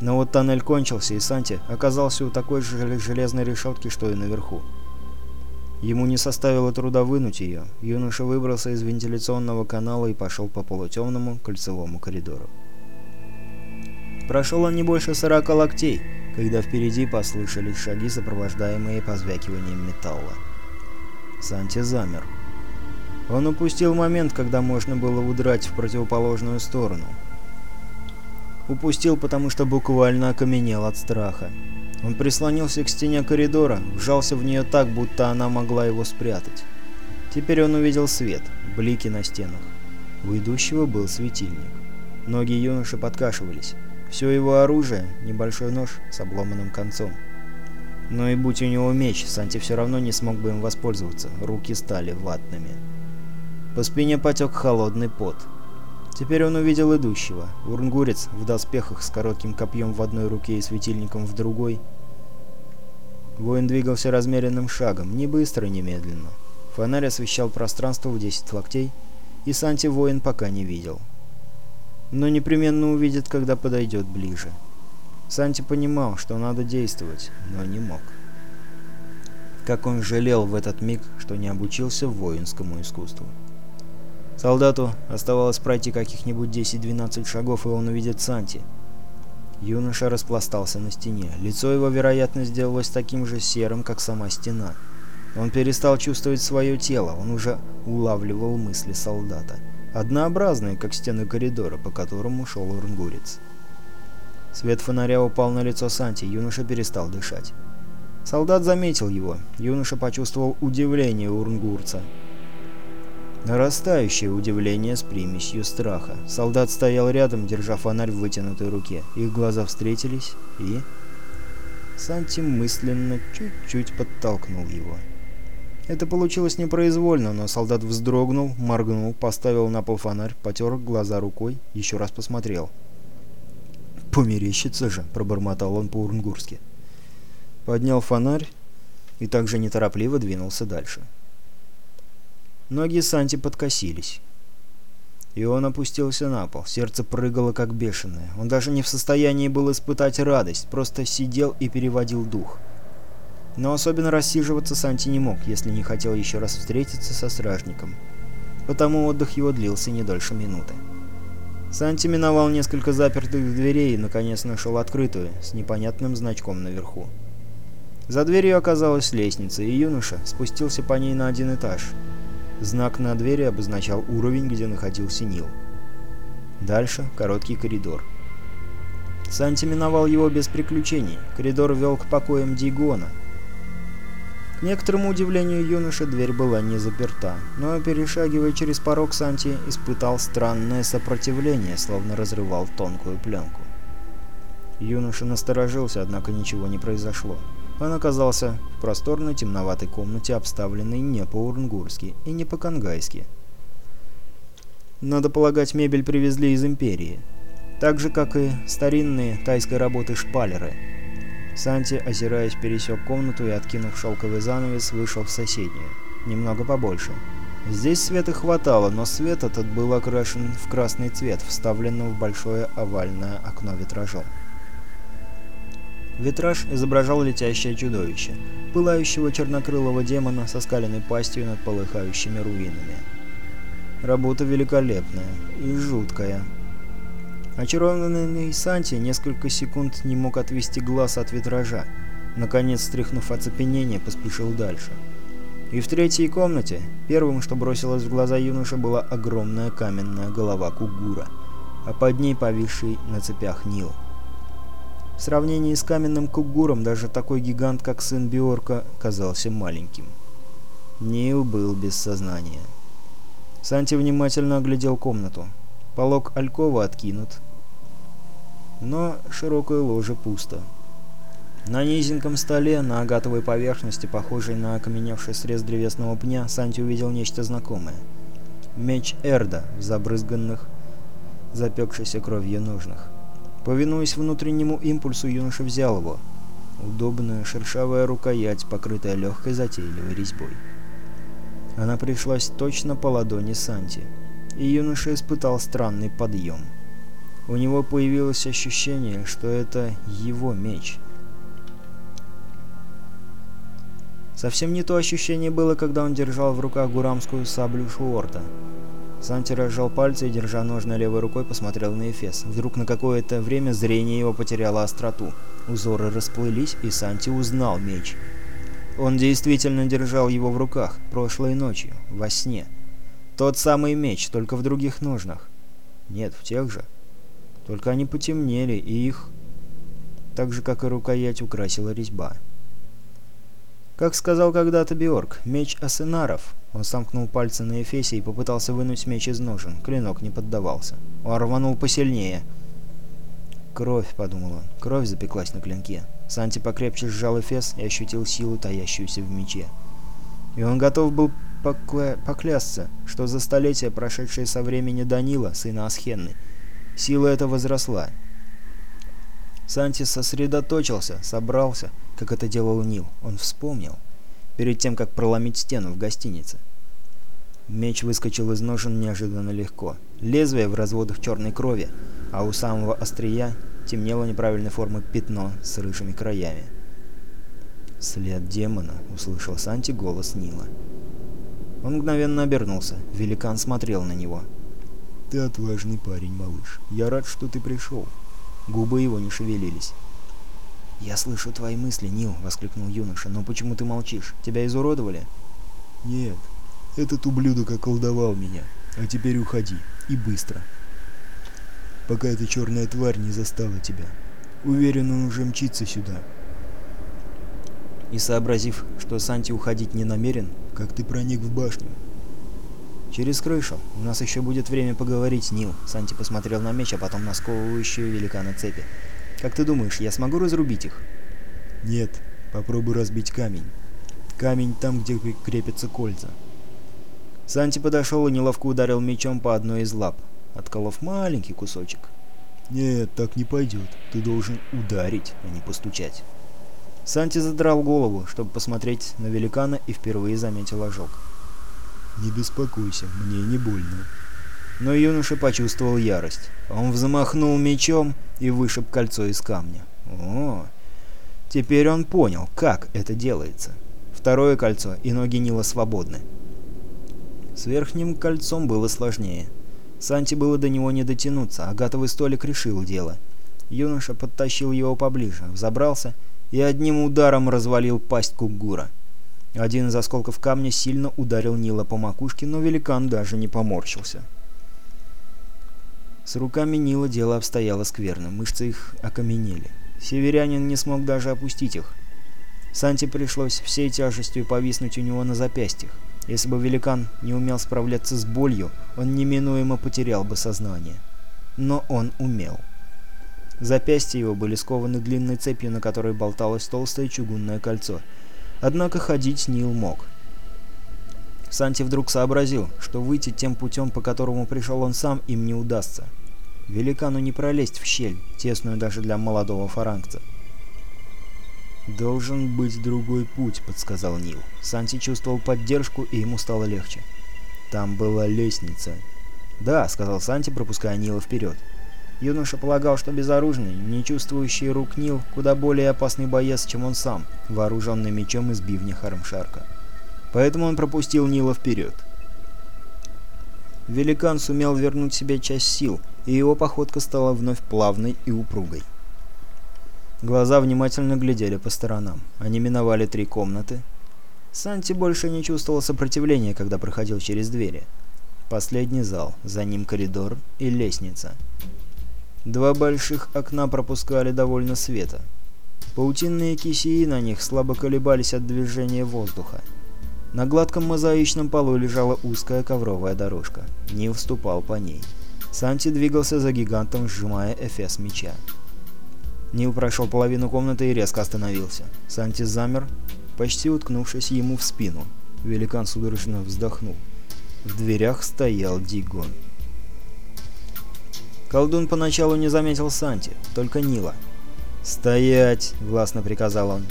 Но вот тоннель кончился, и Санти оказался у такой же железной решетки, что и наверху. Ему не составило труда вынуть ее. Юноша выбрался из вентиляционного канала и пошел по полутемному кольцевому коридору. Прошел он не больше сорока локтей, когда впереди послышались шаги, сопровождаемые позвякиванием металла. Санти замер. Он упустил момент, когда можно было удрать в противоположную сторону. Упустил, потому что буквально окаменел от страха. Он прислонился к стене коридора, вжался в нее так, будто она могла его спрятать. Теперь он увидел свет, блики на стенах. У идущего был светильник. Ноги юноши подкашивались. Все его оружие — небольшой нож с обломанным концом. Но и будь у него меч, Санти все равно не смог бы им воспользоваться, руки стали ватными. По спине потек холодный пот. Теперь он увидел идущего. Урнгурец в доспехах с коротким копьем в одной руке и светильником в другой. Воин двигался размеренным шагом, не быстро, не медленно. Фонарь освещал пространство в 10 локтей, и Санти воин пока не видел. Но непременно увидит, когда подойдет ближе. Санти понимал, что надо действовать, но не мог. Как он жалел в этот миг, что не обучился воинскому искусству. Солдату оставалось пройти каких-нибудь 10-12 шагов, и он увидит Санти. Юноша распластался на стене. Лицо его, вероятно, сделалось таким же серым, как сама стена. Он перестал чувствовать свое тело, он уже улавливал мысли солдата. Однообразные, как стены коридора, по которому шел урнгурец. Свет фонаря упал на лицо Санти, юноша перестал дышать. Солдат заметил его. Юноша почувствовал удивление урнгурца. Нарастающее удивление с примесью страха. Солдат стоял рядом, держа фонарь в вытянутой руке. Их глаза встретились, и... Санти мысленно чуть-чуть подтолкнул его. Это получилось непроизвольно, но солдат вздрогнул, моргнул, поставил на пол фонарь, потер глаза рукой, еще раз посмотрел. «Померещится же!» — пробормотал он по-урнгурски. Поднял фонарь и также неторопливо двинулся дальше. Ноги Санти подкосились. И он опустился на пол. Сердце прыгало как бешеное. Он даже не в состоянии был испытать радость, просто сидел и переводил дух. Но особенно рассиживаться Санти не мог, если не хотел еще раз встретиться со стражником. Потому отдых его длился не дольше минуты. Санти миновал несколько запертых дверей и, наконец, нашел открытую, с непонятным значком наверху. За дверью оказалась лестница, и юноша спустился по ней на один этаж — Знак на двери обозначал уровень, где находился Нил. Дальше короткий коридор. Санти миновал его без приключений. Коридор вел к покоям Дигона. К некоторому удивлению юноши дверь была не заперта, но, перешагивая через порог, Санти испытал странное сопротивление, словно разрывал тонкую пленку. Юноша насторожился, однако ничего не произошло. Он оказался в просторной темноватой комнате, обставленной не по-урнгурски и не по-кангайски. Надо полагать, мебель привезли из Империи. Так же, как и старинные тайской работы шпалеры. Санти, озираясь, пересек комнату и, откинув шелковый занавес, вышел в соседнюю. Немного побольше. Здесь света хватало, но свет этот был окрашен в красный цвет, вставленным в большое овальное окно витражом. Витраж изображал летящее чудовище, пылающего чернокрылого демона со скаленной пастью над полыхающими руинами. Работа великолепная и жуткая. Очарованный Санти несколько секунд не мог отвести глаз от витража. Наконец, стряхнув оцепенение, поспешил дальше. И в третьей комнате первым, что бросилось в глаза юноша, была огромная каменная голова Кугура, а под ней повисший на цепях Нил. В сравнении с каменным кугуром даже такой гигант, как сын Биорка, казался маленьким. Нил был без сознания. Санти внимательно оглядел комнату. Полог Алькова откинут, но широкое ложе пусто. На низеньком столе, на агатовой поверхности, похожей на окаменевший срез древесного пня, Санти увидел нечто знакомое. Меч Эрда в забрызганных, запекшейся кровью ножнах. Повинуясь внутреннему импульсу, юноша взял его. Удобная шершавая рукоять, покрытая легкой затейливой резьбой. Она пришлась точно по ладони Санти, и юноша испытал странный подъем. У него появилось ощущение, что это его меч. Совсем не то ощущение было, когда он держал в руках гурамскую саблю Шуорта. Санти разжал пальцы и, держа ножны левой рукой, посмотрел на Эфес. Вдруг на какое-то время зрение его потеряло остроту. Узоры расплылись, и Санти узнал меч. Он действительно держал его в руках, прошлой ночью, во сне. Тот самый меч, только в других ножнах. Нет, в тех же. Только они потемнели, и их, так же как и рукоять, украсила резьба. Как сказал когда-то Биорг, меч Асенаров. Он сомкнул пальцы на Эфесе и попытался вынуть меч из ножен. Клинок не поддавался. Он рванул посильнее. «Кровь», — подумал он. Кровь запеклась на клинке. Санти покрепче сжал Эфес и ощутил силу, таящуюся в мече. И он готов был покля... поклясться, что за столетия, прошедшие со времени Данила, сына Асхенны, сила эта возросла. Санти сосредоточился, собрался, как это делал Нил. Он вспомнил. Перед тем, как проломить стену в гостинице. Меч выскочил из ножен неожиданно легко. Лезвие в разводах черной крови, а у самого острия темнело неправильной формы пятно с рыжими краями. «След демона», — услышал Санти голос Нила. Он мгновенно обернулся. Великан смотрел на него. «Ты отважный парень, малыш. Я рад, что ты пришел». Губы его не шевелились. «Я слышу твои мысли, Нил!» — воскликнул юноша. «Но почему ты молчишь? Тебя изуродовали?» «Нет, этот ублюдок околдовал меня. А теперь уходи. И быстро. Пока эта черная тварь не застала тебя. Уверен, он уже мчится сюда». И сообразив, что Санти уходить не намерен, «Как ты проник в башню?» «Через крышу. У нас еще будет время поговорить, Нил». Санти посмотрел на меч, а потом на сковывающую великана цепи. «Как ты думаешь, я смогу разрубить их?» «Нет. Попробуй разбить камень. Камень там, где крепятся кольца». Санти подошел и неловко ударил мечом по одной из лап, отколов маленький кусочек. «Нет, так не пойдет. Ты должен ударить, а не постучать». Санти задрал голову, чтобы посмотреть на великана и впервые заметил ожог. «Не беспокойся, мне не больно». Но юноша почувствовал ярость. Он взмахнул мечом и вышиб кольцо из камня. О, теперь он понял, как это делается. Второе кольцо, и ноги Нила свободны. С верхним кольцом было сложнее. Санти было до него не дотянуться, а готовый столик решил дело. Юноша подтащил его поближе, взобрался и одним ударом развалил пасть Кугура. Один из осколков камня сильно ударил Нила по макушке, но великан даже не поморщился. С руками Нила дело обстояло скверно, мышцы их окаменели. Северянин не смог даже опустить их. Санти пришлось всей тяжестью повиснуть у него на запястьях. Если бы великан не умел справляться с болью, он неминуемо потерял бы сознание. Но он умел. Запястья его были скованы длинной цепью, на которой болталось толстое чугунное кольцо. Однако ходить Нил мог. Санти вдруг сообразил, что выйти тем путем, по которому пришел он сам, им не удастся. Великану не пролезть в щель, тесную даже для молодого фарангца. «Должен быть другой путь», — подсказал Нил. Санти чувствовал поддержку, и ему стало легче. «Там была лестница». «Да», — сказал Санти, пропуская Нила вперед. Юноша полагал, что безоружный, не чувствующий рук Нил, куда более опасный боец, чем он сам, вооруженный мечом из бивня Харамшарка. Поэтому он пропустил Нила вперед. Великан сумел вернуть себе часть сил, и его походка стала вновь плавной и упругой. Глаза внимательно глядели по сторонам. Они миновали три комнаты. Санти больше не чувствовал сопротивления, когда проходил через двери. Последний зал, за ним коридор и лестница. Два больших окна пропускали довольно света. Паутинные кисии на них слабо колебались от движения воздуха. На гладком мозаичном полу лежала узкая ковровая дорожка. Нил вступал по ней. Санти двигался за гигантом, сжимая эфес меча. Нил прошел половину комнаты и резко остановился. Санти замер, почти уткнувшись ему в спину. Великан судорожно вздохнул. В дверях стоял Дигон. Колдун поначалу не заметил Санти, только Нила. «Стоять!» — властно приказал он.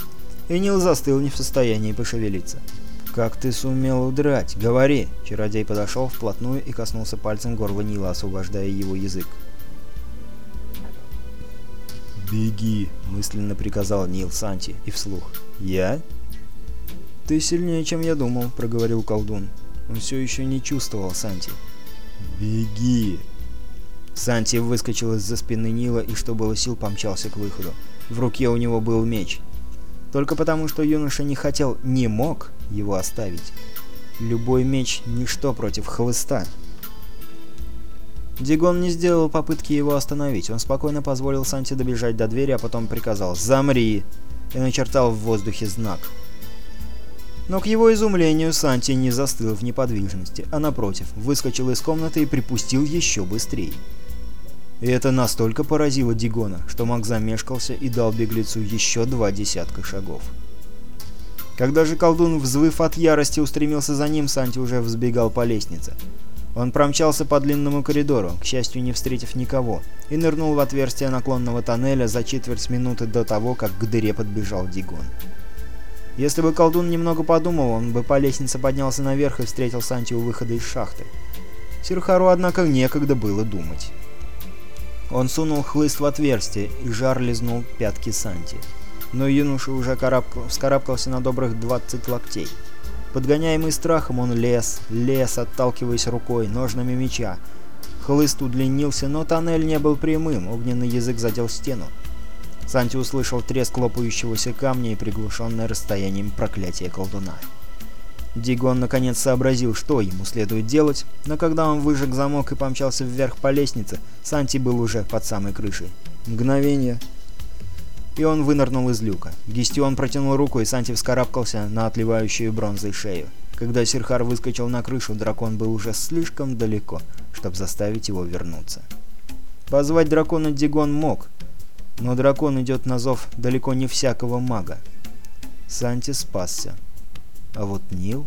И Нил застыл не в состоянии пошевелиться. «Как ты сумел удрать? Говори!» Чародей подошел вплотную и коснулся пальцем горла Нила, освобождая его язык. «Беги!» — мысленно приказал Нил Санти и вслух. «Я?» «Ты сильнее, чем я думал», — проговорил колдун. Он все еще не чувствовал Санти. «Беги!» Санти выскочил из-за спины Нила и, что было сил, помчался к выходу. В руке у него был меч. Только потому, что юноша не хотел, не мог его оставить. Любой меч — ничто против хлыста. Дигон не сделал попытки его остановить. Он спокойно позволил Санти добежать до двери, а потом приказал «Замри!» и начертал в воздухе знак. Но к его изумлению Санти не застыл в неподвижности, а напротив, выскочил из комнаты и припустил еще быстрее. И это настолько поразило Дигона, что маг замешкался и дал беглецу еще два десятка шагов. Когда же колдун, взвыв от ярости, устремился за ним, Санти уже взбегал по лестнице. Он промчался по длинному коридору, к счастью, не встретив никого, и нырнул в отверстие наклонного тоннеля за четверть минуты до того, как к дыре подбежал Дигон. Если бы колдун немного подумал, он бы по лестнице поднялся наверх и встретил Санти у выхода из шахты. Сирхару, однако, некогда было думать. Он сунул хлыст в отверстие, и жар лизнул пятки Санти. Но юноша уже карабкал, вскарабкался на добрых 20 локтей. Подгоняемый страхом он лез, лез, отталкиваясь рукой, ножными меча. Хлыст удлинился, но тоннель не был прямым, огненный язык задел стену. Санти услышал треск лопающегося камня и приглушенное расстоянием проклятие колдуна. Дигон наконец сообразил, что ему следует делать, но когда он выжег замок и помчался вверх по лестнице, Санти был уже под самой крышей. Мгновение, и он вынырнул из люка. Гестион протянул руку, и Санти вскарабкался на отливающую бронзой шею. Когда Сирхар выскочил на крышу, дракон был уже слишком далеко, чтобы заставить его вернуться. Позвать дракона Дигон мог, но дракон идет на зов далеко не всякого мага. Санти спасся. А вот Нил...